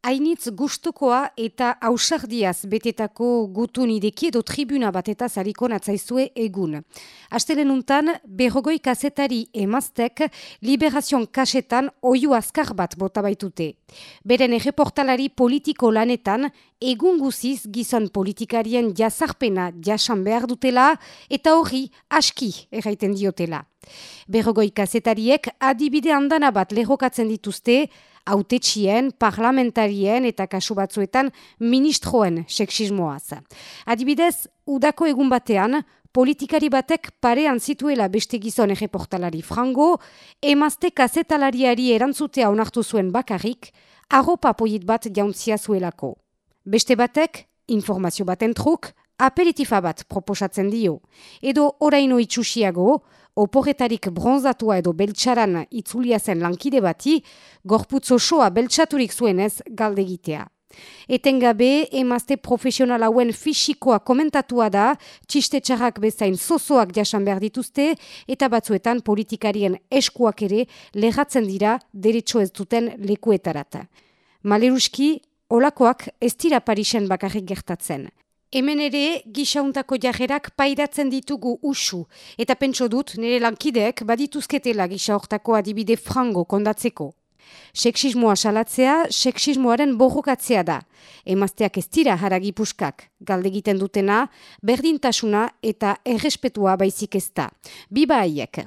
Hainitz gustukoa eta ausardiaz betetako gutun ideki edo tribuna bat eta zariko natzaizue egun. Aztelen untan, berrogoi kasetari emaztek liberazion kasetan oiu azkar bat bota baitute. Beren erreportalari politiko lanetan, egun guziz gizon politikarien jazarpena jasan behar dutela eta hori aski erraiten diotela. Berrogoi kasetariek adibide handana bat lehokatzen dituzte, autetxien, parlamentarien eta kasu batzuetan ministroen seksismoaz. Adibidez, udako egun batean, politikari batek parean zituela beste gizon erreportalari frango, emazte kazetalariari erantzutea onartu zuen bakarrik, arropa poit bat jauntzia zuelako. Beste batek, informazio baten truk, aperitifa bat proposatzen dio. Edo oraino itxusiago, oporretarik bronzatua edo beltsaran itzulia zen lankide bati, gorputz osoa beltsaturik zuenez galdegitea. Etengabe, emazte profesional hauen fisikoa komentatua da, txiste txarrak bezain zozoak jasan behar dituzte, eta batzuetan politikarien eskuak ere lehatzen dira derecho ez duten lekuetarata. Maleruski, olakoak ez dira Parisen bakarrik gertatzen. Hemen ere gisauntako jarrerak pairatzen ditugu usu, eta pentso dut nire lankideek badituzketela gisa hortako adibide frango kondatzeko. Seksismoa salatzea, seksismoaren borrokatzea da. Emazteak ez dira haragipuskak, galde egiten dutena, berdintasuna eta errespetua baizik ez da. Biba haiek.